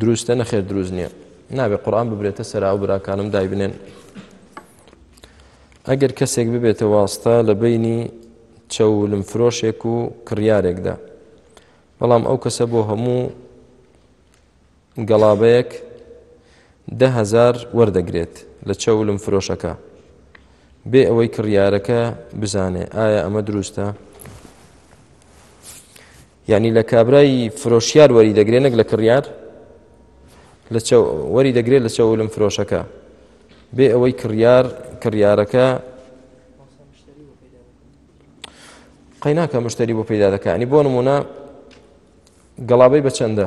دروستە نەخێر دروست نییە نابێ قڕان ببرێتە سەراو براکانم دایبنێن ئەگەر کەسێک ببێتە واستە لە بینی چەولم فرۆشێک و کڕیارێکدا بەڵام ئەو کەسە بۆ هەموو گەڵابەیەک دههزار وەردەگرێت لە چەولم فرۆشەکە بێ ئەوەی کڕیارەکە بزانێ ئایا ئەمە دروستە یعنی لە کابرای فرۆشیار وەری دەگرێ نەک لە کڕیار لە وەری دەگرێت لە چەولم فرۆشەکە بێ ئەوەی کڕیار کڕیارەکە قەیناکە مشتری بۆ پەیدا دەکانی بۆ نمونە گەڵابەی بە چەندە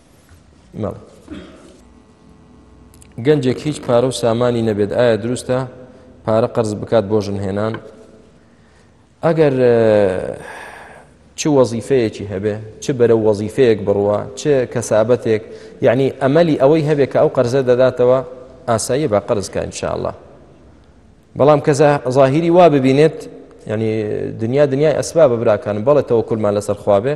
گەنجێک هیچ پارە و سامانی نەبێت ئایا دروستە پارە قەرز بکات بۆ ژن هێنان ئەگەر چ وەزیفەیەکی هەبێ چ بەرە وەزیفەیەک بڕوە چ کەسابەتێک یعنی ئەمەلی ئەوەی هەبێ کە ئەو قەرزە دەداتەوە ئاسایی بە قەرزکە انشاءله بەڵام کە ظاهری وا ببینێت ینی دنیا دنیای ئەسبا بەبراکانم بەڵێ تەوە کولمان لەسەر خوابێ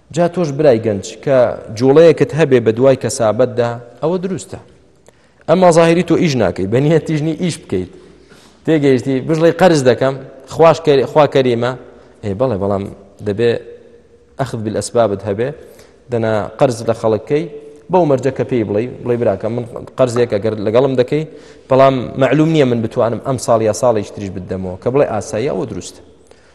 جا تۆش برای گەنج کە جوڵەیەکت هەبێ بە دوای کەسابەتدا ئەوە دروستە ئەمما ظاهری تۆ ئیش ناکەی بەنیە تیژنی ئیش بکەیت تێگەیشتی بژڵی قەرز دەکەم خواش خوا کەریمە ئێ بەڵێ بەڵام دەبێ ئەخذ بالاسبابت هەبێ دەنا قەرز لە خەڵکەکەی بەو مەرجە کە پێی بڵێ بڵێ براکە من قەرزێک ئەگەر لەگەڵم دەکەی بەڵام معلوم نییە من بتوانم ئەم ساڵ یا ساڵی تریش بدەمەوە کە بڵێ ئاسایی ئەوە دروستە